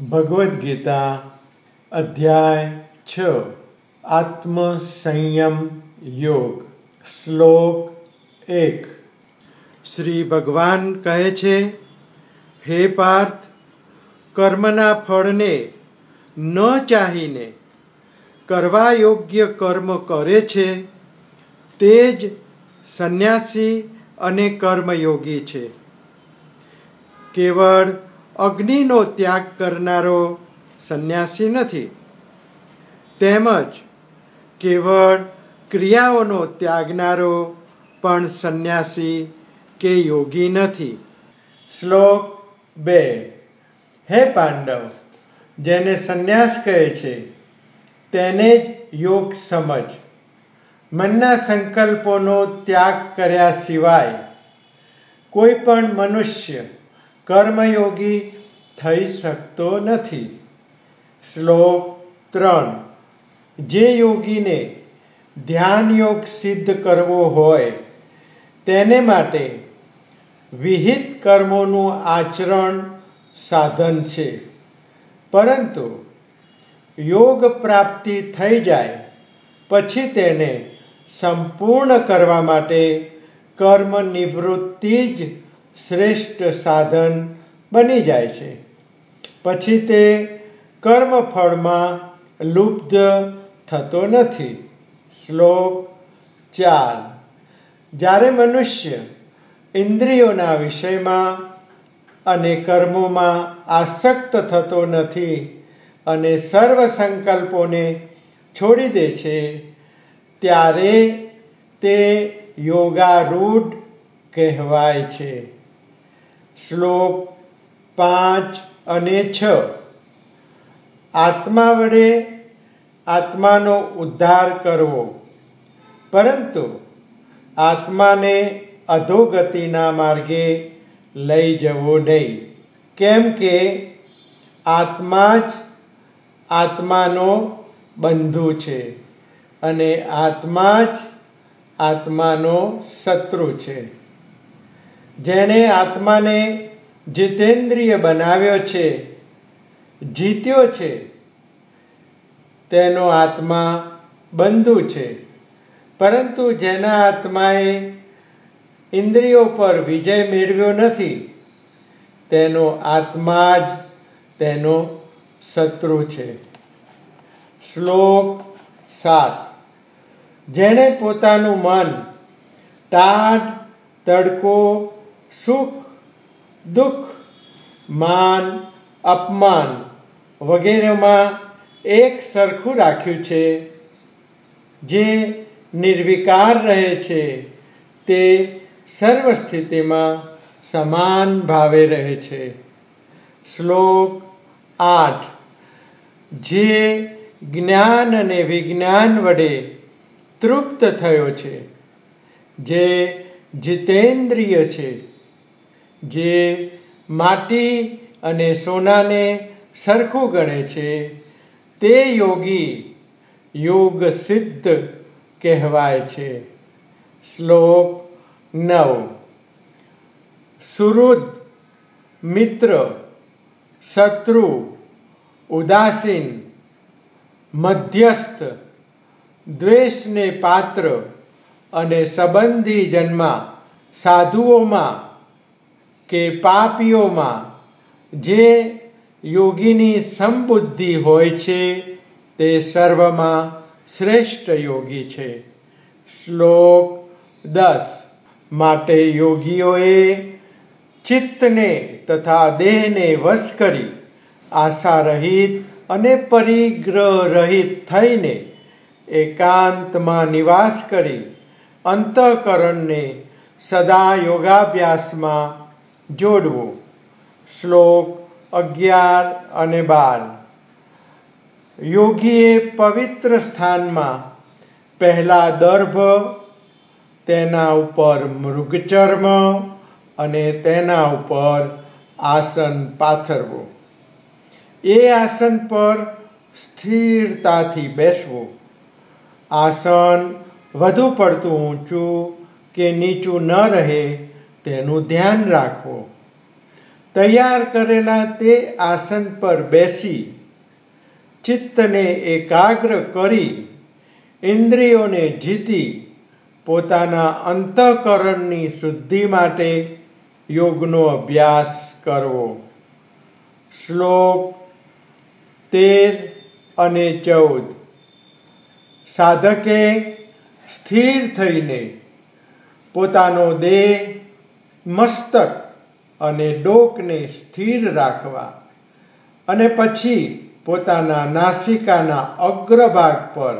ભગવદ્ ગીતા અધ્યાય છ આત્મ સંયમ યોગ, શ્લોક એક. શ્રી ભગવાન કહે છે, હે પાર્થ, કર્મના ફળને ન ચાહીને કરવા યોગ્ય કર્મ કરે છે, તે જ સંન્યાસી અને કર્મયોગી છે. કેવળ અગ્નિનો ત્યાગ કરનારો સંન્યાસી નથી. તેમજ કેવળ ક્રિયાઓનો ત્યાગનારો પણ સંન્યાસી કે યોગી નથી. શ્લોક બે. હે પાંડવ, જેને સંન્યાસ કહે છે, તેને જ યોગ સમજ. મનના સંકલ્પોનો ત્યાગ કર્યા સિવાય કોઈ પણ મનુષ્ય કર્મયોગી થઈ શકતો નથી. શ્લોક ત્રણ. જે યોગીને ધ્યાન યોગ સિદ્ધ કરવો હોય, તેને માટે વિહિત કર્મોનું આચરણ સાધન છે. પરંતુ યોગ પ્રાપ્તિ થઈ જાય, પછી તેને સંપૂર્ણ કરવા માટે કર્મ નિવૃત્તિ જ શ્રેષ્ઠ સાધન બની જાય છે. પછી તે કર્મફળમાં લુપ્ત થતો નથી. શ્લોક ચાર. જ્યારે મનુષ્ય ઇન્દ્રિયોના વિષયમાં અને કર્મોમાં આસક્ત થતો નથી અને સર્વ સંકલ્પોને છોડી દે છે, ત્યારે તે યોગારૂઢ કહેવાય છે. શ્લોક પાંચ અને છ. આત્મા વડે આત્માનો ઉદ્ધાર કરવો. પરંતુ આત્માને અધોગતિના માર્ગે લઈ જવો નહીં. કેમ કે આત્મા જ આત્માનો બંધુ છે અને આત્મા જ આત્માનો શત્રુ છે. જેણે આત્માને જીતેન્દ્રિય બનાવ્યો છે, જીત્યો છે, તેનો આત્મા બંધુ છે. પરંતુ જેના આત્માએ ઇન્દ્રિયો પર વિજય મેળવ્યો નથી, તેનો આત્મા જ તેનો શત્રુ છે. શ્લોક સાત. જેણે પોતાનું મન ટાઢ તડકો સુખ, દુઃખ, માન, અપમાન વગેરેમાં એક સરખું રાખ્યું છે. જે નિર્વિકાર રહે છે, તે સર્વ સ્થિતિમાં સમાન ભાવે રહે છે. શ્લોક આઠ. જે જ્ઞાન અને વિજ્ઞાન વડે તૃપ્ત થયો છે, જે જીતેન્દ્રિય છે જે માટી અને સોનાને સરખું ગણે છે, તે યોગી યોગ સિદ્ધ કહેવાય છે. શ્લોક નવ. સુહૃદ, મિત્ર, શત્રુ, ઉદાસીન, મધ્યસ્થ, દ્વેષને પાત્ર અને સંબંધી જન્મા સાધુઓમાં કે પાપીઓમાં જે યોગીની સમબુદ્ધિ હોય છે, તે સર્વમાં શ્રેષ્ઠ યોગી છે. શ્લોક દસ. માટે યોગીઓએ ચિત્તને તથા દેહને વશ કરી આશા રહિત અને પરિગ્રહ રહિત થઈને એકાંતમાં નિવાસ કરી અંતઃકરણને સદા યોગાભ્યાસમાં જોડવું. શ્લોક અગિયાર અને બાર. યોગીએ પવિત્ર સ્થાનમાં પહેલા દર્ભ, તેના ઉપર મૃગચર્મ અને તેના ઉપર આસન પાથરવું. એ આસન પર સ્થિરતાથી બેસવું. આસન વધુ પડતું ઊંચું કે નીચું ન રહે તેનું ધ્યાન રાખવું તૈયાર કરેલા તે આસન પર બેસી, ચિત્તને એકાગ્ર કરી, ઇન્દ્રિયોને જીતી, પોતાના અંતઃકરણની શુદ્ધિ માટે યોગનો અભ્યાસ કરવો. શ્લોક તેર અને ચૌદ. સાધકે સ્થિર થઈને પોતાનો દેહ મસ્તક અને ડોકને સ્થિર રાખવા અને પછી પોતાના નાસિકાના અગ્રભાગ પર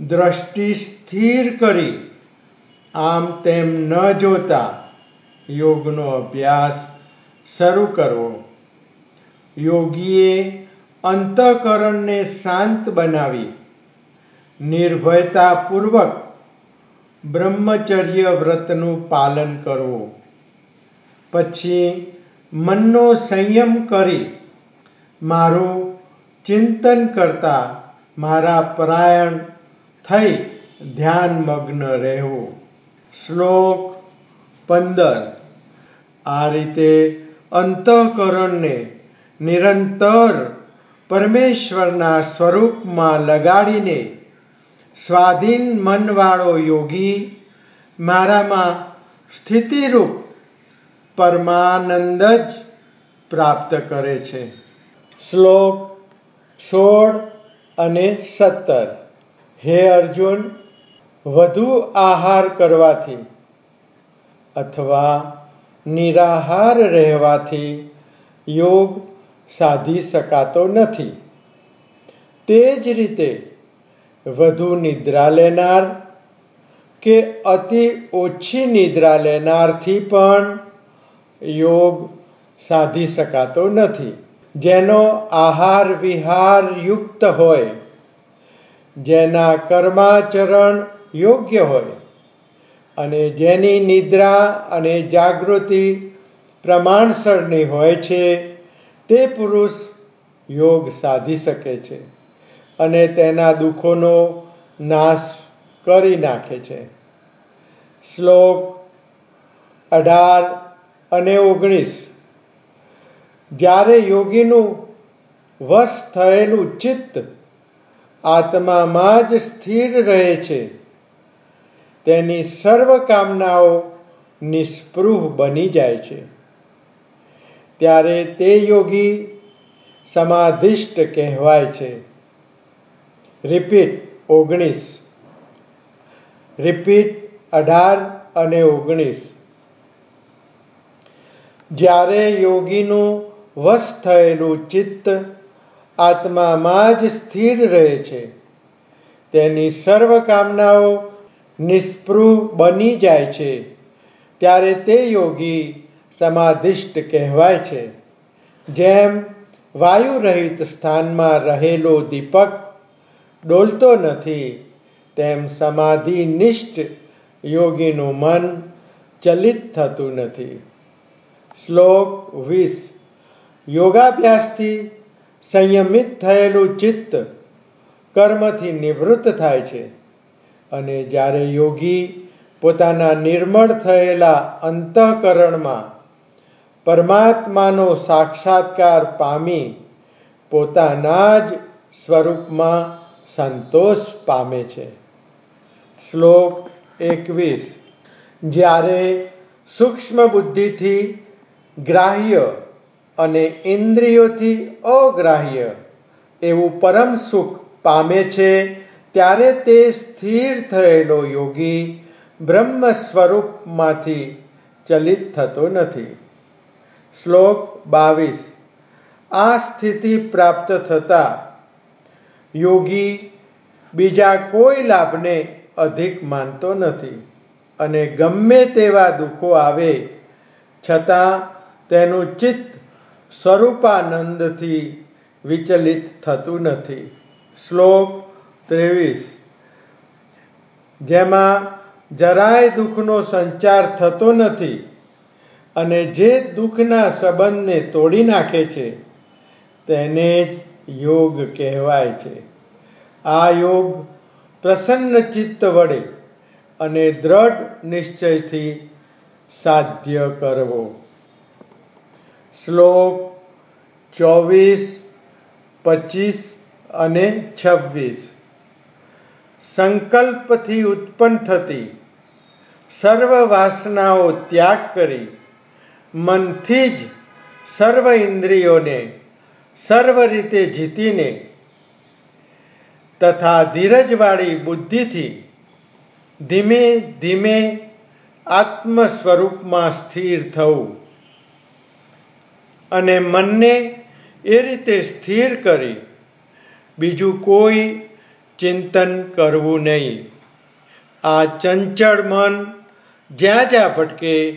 દ્રષ્ટિ સ્થિર કરી આમ તેમ ન જોતા યોગનો અભ્યાસ શરૂ કરવો. યોગીએ અંતઃકરણને શાંત બનાવી, નિર્ભયતાપૂર્વક બ્રહ્મચર્ય વ્રતનું પાલન કરવું. પછી મનનો સંયમ કરી મારું ચિંતન કરતા મારા પરાયણ થઈ ધ્યાનમગ્ન રહેવું. શ્લોક પંદર. આ રીતે અંતઃકરણને નિરંતર પરમેશ્વરના સ્વરૂપમાં લગાડીને સ્વાધીન મનવાળો યોગી મારામાં સ્થિતિરૂપ પરમાનંદ જ પ્રાપ્ત કરે છે. શ્લોક સોળ અને સત્તર. હે અર્જુન, વધુ આહાર કરવાથી અથવા નિરાહાર રહેવાથી યોગ સાધી શકાતો નથી. તે જ રીતે વધુ નિદ્રા લેનાર કે અતિ ઓછી નિદ્રા લેનારથી પણ યોગ સાધી શકાતો નથી. જેનો આહાર વિહાર યુક્ત હોય, જેના કર્માચરણ યોગ્ય હોય, અને જેની નિદ્રા અને જાગૃતિ પ્રમાણસરની હોય છે, તે પુરુષ યોગ સાધી શકે છે અને તેના દુઃખોનો નાશ કરી નાખે છે. શ્લોક અઢાર અને ઓગણીસ. જ્યારે યોગીનું વશ થયેલું ચિત્ત આત્મામાં જ સ્થિર રહે છે, તેની સર્વ કામનાઓ નિસ્પૃહ બની જાય છે. ત્યારે તે યોગી સમાધિષ્ટ કહેવાય છે. રિપીટ ઓગણીસ. રિપીટ અઢાર અને ઓગણીસ. જ્યારે યોગીનું વશ થયેલું ચિત્ત આત્મામાં જ સ્થિર રહે છે, તેની સર્વ કામનાઓ નિષ્પૃહ બની જાય છે, ત્યારે તે યોગી સમાધિષ્ઠ કહેવાય છે. જેમ વાયુરહિત સ્થાનમાં રહેલો દીપક ડોલતો નથી, તેમ સમાધિનિષ્ઠ યોગીનું મન ચલિત થતું નથી. શ્લોક વીસ. યોગાભ્યાસથી સંયમિત થયેલું ચિત્ત કર્મથી નિવૃત્ત થાય છે. અને જ્યારે યોગી પોતાના નિર્મળ થયેલા અંતઃકરણમાં પરમાત્માનો સાક્ષાત્કાર પામી પોતાના જ સ્વરૂપમાં સંતોષ પામે છે. શ્લોક એકવીસ. જ્યારે સૂક્ષ્મ બુદ્ધિથી ગ્રાહ્ય અને ઇન્દ્રિયોથી અગ્રાહ્ય એવું પરમ સુખ પામે છે, ત્યારે તે સ્થિર થયેલો યોગી બ્રહ્મ સ્વરૂપમાંથી ચલિત થતો નથી. શ્લોક બાવીસ. આ સ્થિતિ પ્રાપ્ત થતા યોગી બીજા કોઈ લાભને અધિક માનતો નથી અને ગમે તેવા દુઃખો આવે, છતાં તેનું ચિત્ત સ્વરૂપાનંદથી વિચલિત થતું નથી. શ્લોક ત્રેવીસ. જેમાં જરાય દુઃખનો સંચાર થતો નથી અને જે દુઃખના સંબંધને તોડી નાખે છે, તેને જ યોગ કહેવાય છે. આ યોગ પ્રસન્ન ચિત્ત વડે અને દ્રઢ નિશ્ચયથી સાધ્ય કરવો. શ્લોક ચોવીસ, પચીસ અને છવ્વીસ. સંકલ્પથી ઉત્પન્ન થતી સર્વ વાસનાઓ ત્યાગ કરી મનથી જ સર્વ ઇન્દ્રિયોને સર્વ રીતે જીતીને તથા ધીરજવાળી બુદ્ધિથી ધીમે ધીમે આત્મ સ્વરૂપમાં સ્થિર થવું. અને મનને એ રીતે સ્થિર કરી બીજું કોઈ ચિંતન કરવું નહીં. આ ચંચળ મન જ્યાં જ્યાં ભટકે,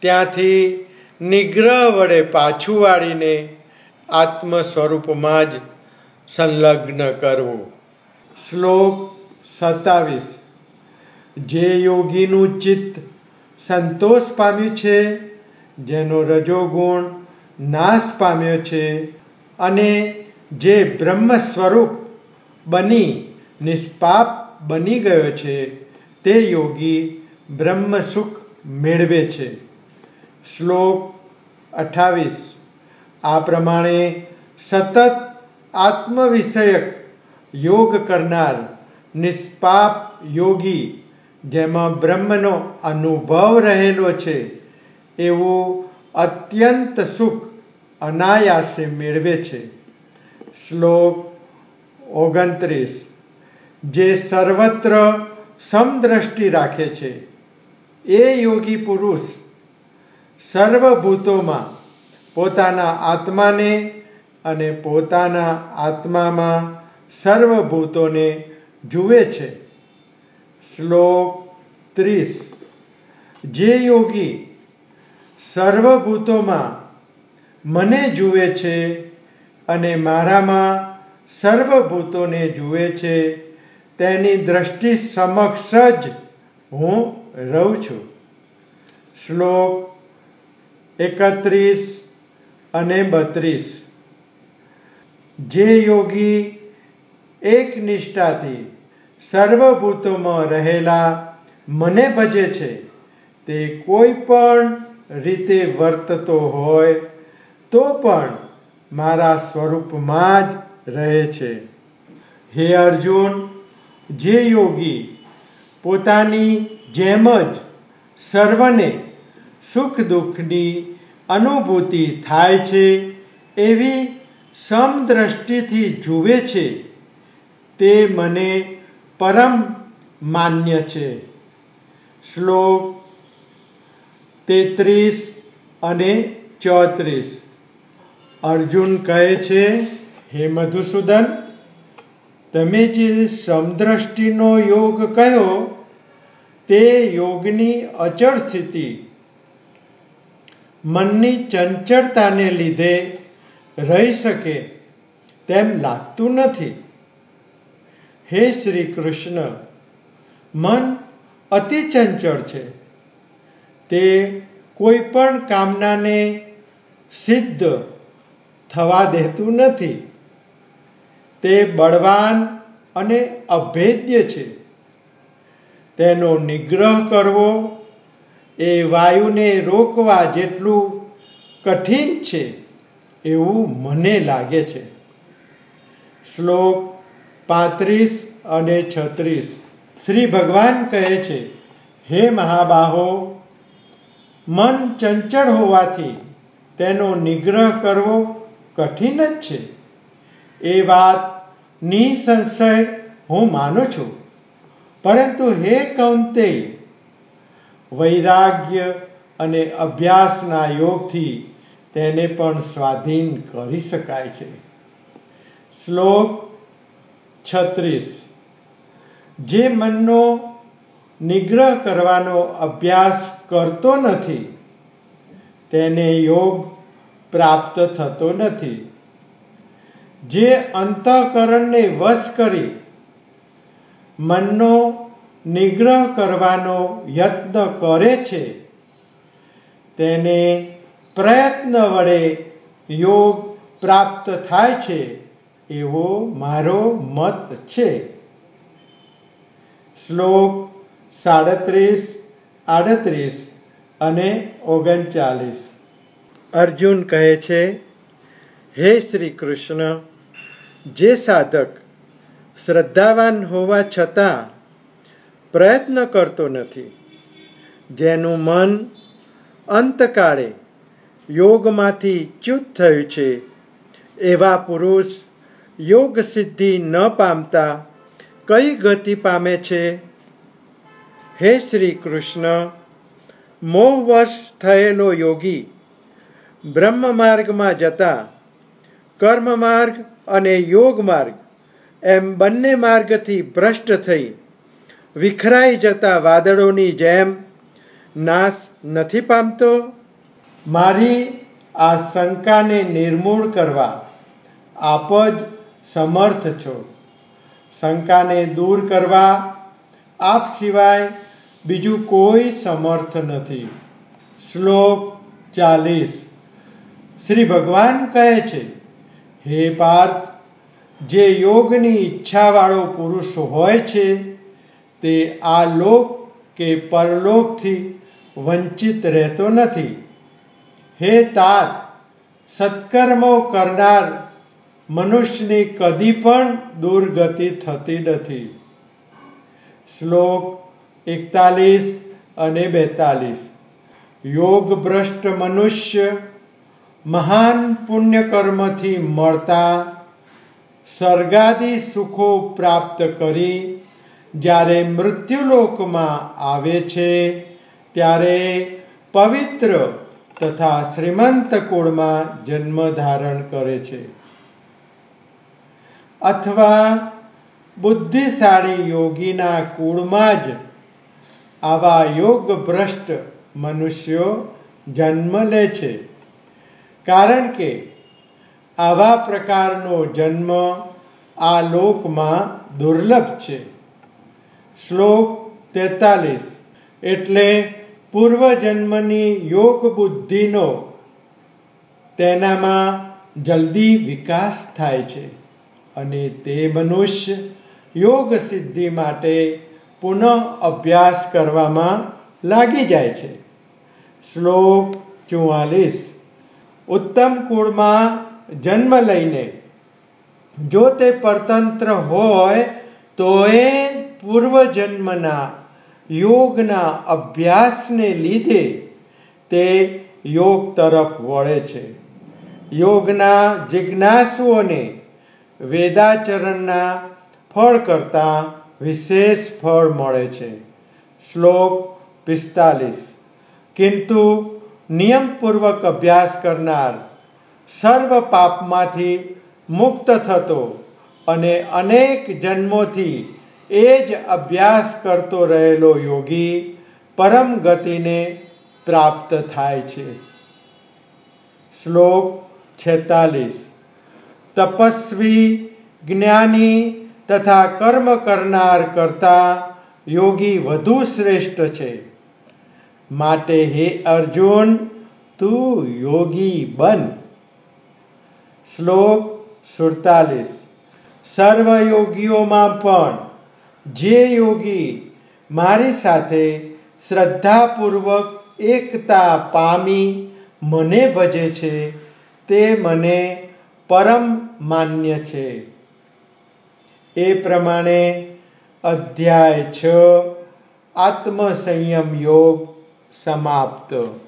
ત્યાંથી નિગ્રહ વડે પાછું વાળીને આત્મ સ્વરૂપમાં જ સંલગ્ન કરવું. શ્લોક સત્તાવીસ. જે યોગીનું ચિત્ત સંતોષ પામ્યું છે, જેનો રજોગુણ નાશ પામ્યો છે અને જે બ્રહ્મ સ્વરૂપ બની, નિષ્પાપ બની ગયો છે, તે યોગી બ્રહ્મ સુખ મેળવે છે. શ્લોક અઠાવીસ. આ પ્રમાણે સતત આત્મવિષયક યોગ કરનાર નિષ્પાપ યોગી, જેમાં બ્રહ્મનો અનુભવ રહેલો છે, એવું અત્યંત સુખ અનાયાસે મેળવે છે. શ્લોક ઓગણત્રીસ. જે સર્વત્ર સમદ્રષ્ટિ રાખે છે. એ યોગી પુરુષ સર્વભૂતોમાં પોતાના આત્માને અને પોતાના આત્મામાં સર્વભૂતોને જુએ છે. શ્લોક ત્રીસ. જે યોગી સર્વભૂતોમાં મને જુએ છે અને મારામાં સર્વભૂતોને જુએ છે, તેની દ્રષ્ટિ સમક્ષ જ હું રહું છું. શ્લોક એકત્રીસ અને બત્રીસ. જે યોગી એક નિષ્ઠાથી સર્વભૂતોમાં રહેલા મને ભજે છે, તે કોઈ પણ રીતે વર્તતો હોય તો પણ મારા સ્વરૂપમાં જ રહે છે. હે અર્જુન, જે યોગી પોતાની જેમ જ સર્વને સુખ દુઃખની અનુભૂતિ થાય છે, એવી સમદ્રષ્ટિથી જુએ છે, તે મને પરમ માન્ય છે. શ્લોક તેત્રીસ અને ચોત્રીસ. અર્જુન કહે છે, હે મધુસૂદન, તમે જે સમદ્રષ્ટિનો યોગ કહ્યો તે યોગની અચળ સ્થિતિ. મનની ચંચળતાને લીધે રહી શકે તેમ લાગતું નથી. હે શ્રી કૃષ્ણ મન અતિ ચંચળ છે. તે કોઈ પણ કામનાને સિદ્ધ થવા દેતું નથી. તે બળવાન અને અભેદ્ય છે. તેનો નિગ્રહ કરવો એ વાયુને રોકવા જેટલું કઠિન છે એવું મને લાગે છે. શ્લોક પાંત્રીસ અને છત્રીસ. શ્રી ભગવાન કહે છે, હે મહાબાહો, મન ચંચળ હોવાથી તેનો નિગ્રહ કરવો કઠિન જ છે. એ વાત નિસંશય હું માનું છું. પરંતુ હે કૌંતે વૈરાગ્ય અને અભ્યાસના યોગથી તેને પણ સ્વાધીન કરી શકાય છે. શ્લોક છત્રીસ. જે મનનો નિગ્રહ કરવાનો અભ્યાસ કરતો નથી, તેને યોગ પ્રાપ્ત થતો નથી. જે અંતઃકરણને વશ કરી મનનો નિગ્રહ કરવાનો યત્ન કરે છે, તેને પ્રયત્ન વડે યોગ પ્રાપ્ત થાય છે, એવો મારો મત છે. શ્લોક સાડત્રીસ, આડત્રીસ અને ઓગણચાલીસ. અર્જુન કહે છે, હે શ્રી કૃષ્ણ, જે સાધક શ્રદ્ધાવાન હોવા છતાં પ્રયત્ન કરતો નથી, જેનું મન અંતકાળે યોગમાંથી ચ્યુત થયું છે, એવા પુરુષ યોગ સિદ્ધિ ન પામતા કઈ ગતિ પામે છે? હે શ્રી કૃષ્ણ મોહવશ થયેલો યોગી બ્રહ્મ માર્ગમાં જતા, કર્મ માર્ગ અને યોગ માર્ગ, એમ બંને માર્ગથી ભ્રષ્ટ થઈ, વિખરાઈ જતા વાદળોની જેમ નાશ નથી પામતો, મારી આ શંકાને નિર્મૂળ કરવા આપ જ સમર્થ છો. શંકાને દૂર કરવા આપ સિવાય બીજું કોઈ સમર્થ નથી. શ્લોક ચાલીસ. શ્રી ભગવાન કહે છે, હે પાર્થ, જે યોગની ઈચ્છાવાળો પુરુષ હોય છે, તે આ લોક કે પરલોકથી વંચિત રહેતો નથી. હે તાત સત્કર્મો કરનાર મનુષ્યની કદી પણ દુર્ગતિ થતી નથી. શ્લોક એકતાલીસ અને બેતાલીસ. યોગ ભ્રષ્ટ મનુષ્ય મહાન પુણ્યકર્મથી મળતા સ્વર્ગાદી સુખો પ્રાપ્ત કરી જ્યારે મૃત્યુલોકમાં આવે છે, ત્યારે પવિત્ર તથા શ્રીમંત કુળમાં જન્મ ધારણ કરે છે. અથવા બુદ્ધિશાળી યોગીના કુળમાં જ આવા યોગ ભ્રષ્ટ મનુષ્યો જન્મ લે છે. કારણ કે આવા પ્રકારનો જન્મ આ લોકમાં દુર્લભ છે. શ્લોક તેતાલીસ. એટલે પૂર્વજન્મની યોગ બુદ્ધિનો તેનામાં જલ્દી વિકાસ થાય છે અને તે મનુષ્ય યોગ સિદ્ધિ માટે પુનઃ અભ્યાસ કરવામાં લાગી જાય છે. શ્લોક ચુવાલીસ ઉત્તમ કુળમાં જન્મ લઈને. જો તે પરતંત્ર હોય, તો એ પૂર્વજન્મના યોગના અભ્યાસને લીધે તે યોગ તરફ વળે છે. યોગના જિજ્ઞાસુઓને વેદાચરણના ફળ કરતાં વિશેષ ફળ મળે છે. શ્લોક પિસ્તાલીસ. કિંતુ નિયમપૂર્વક અભ્યાસ કરનાર સર્વ પાપમાંથી મુક્ત થતો અને અનેક જન્મોથી એ જ અભ્યાસ કરતો રહેલો યોગી પરમ ગતિને પ્રાપ્ત થાય છે. શ્લોક છેતાલીસ. તપસ્વી જ્ઞાની તથા કર્મ કરનાર કરતા યોગી વધુ શ્રેષ્ઠ છે. માટે હે અર્જુન, તું યોગી બન. શ્લોક સુડતાલીસ. સર્વ યોગીઓમાં પણ જે યોગી મારી સાથે શ્રદ્ધાપૂર્વક એકતા પામી મને ભજે છે, તે મને પરમ માન્ય છે. એ પ્રમાણે અધ્યાય છ, આત્મસંયમ યોગ samapto.